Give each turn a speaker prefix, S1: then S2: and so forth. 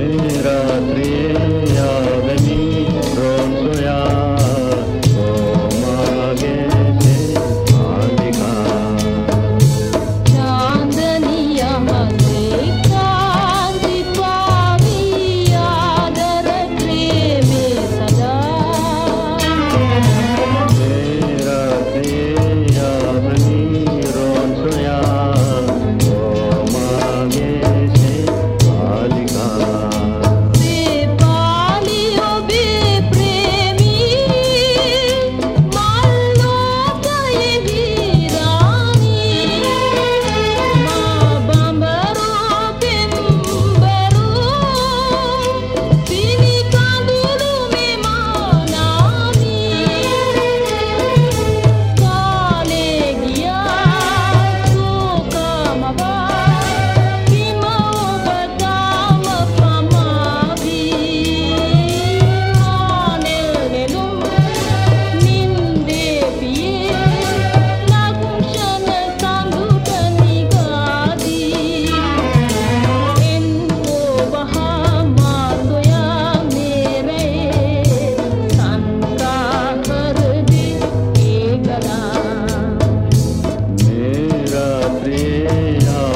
S1: Mira. Yeah.